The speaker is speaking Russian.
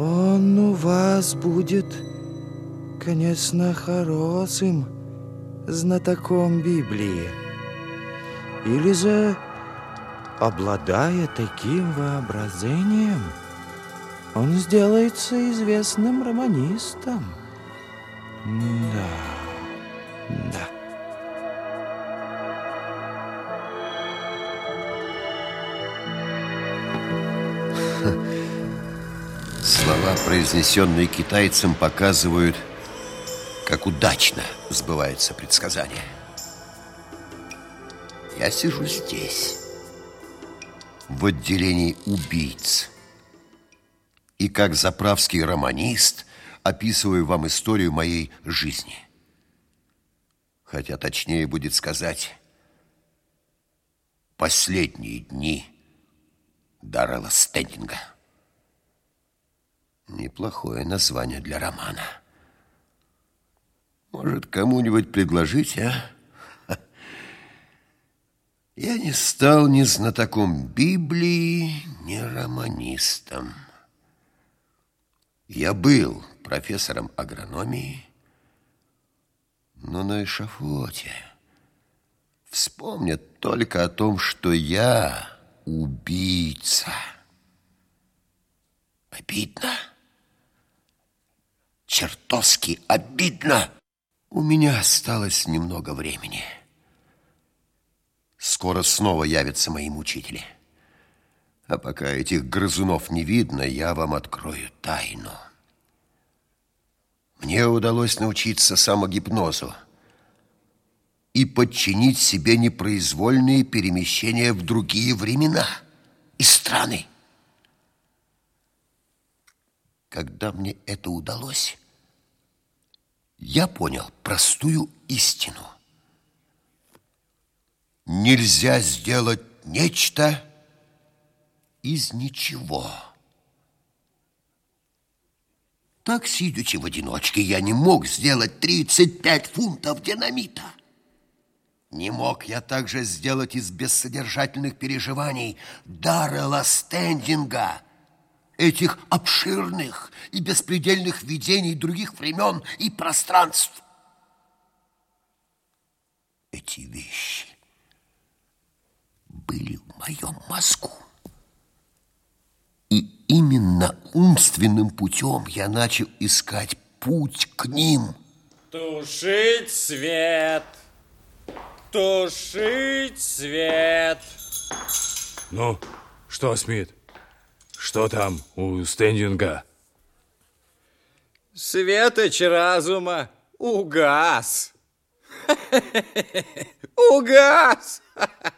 Он у вас будет, конечно, хорошим знатоком Библии. Или же, обладая таким воображением, он сделается известным романистом. Да, да. Слова, произнесенные китайцем, показывают, как удачно сбываются предсказания. Я сижу здесь, в отделении убийц. И как заправский романист описываю вам историю моей жизни. Хотя точнее будет сказать, последние дни Даррелла Стендинга. Неплохое название для романа. Может, кому-нибудь предложить, а? Я не стал ни знатоком Библии, ни романистом. Я был профессором агрономии, но на эшафоте вспомнят только о том, что я убийца. Обидно чертовски обидно. У меня осталось немного времени. Скоро снова явятся мои мучители. А пока этих грызунов не видно, я вам открою тайну. Мне удалось научиться самогипнозу и подчинить себе непроизвольные перемещения в другие времена и страны. Когда мне это удалось, я понял простую истину. Нельзя сделать нечто из ничего. Так, сидячи в одиночке, я не мог сделать 35 фунтов динамита. Не мог я также сделать из бессодержательных переживаний Даррела Стендинга – этих обширных и беспредельных видений других времен и пространств. Эти вещи были в моем мозгу. И именно умственным путем я начал искать путь к ним. Тушить свет! Тушить свет! Ну, что, Смит? Что там у стендинга? Светоч разума угас. Угас!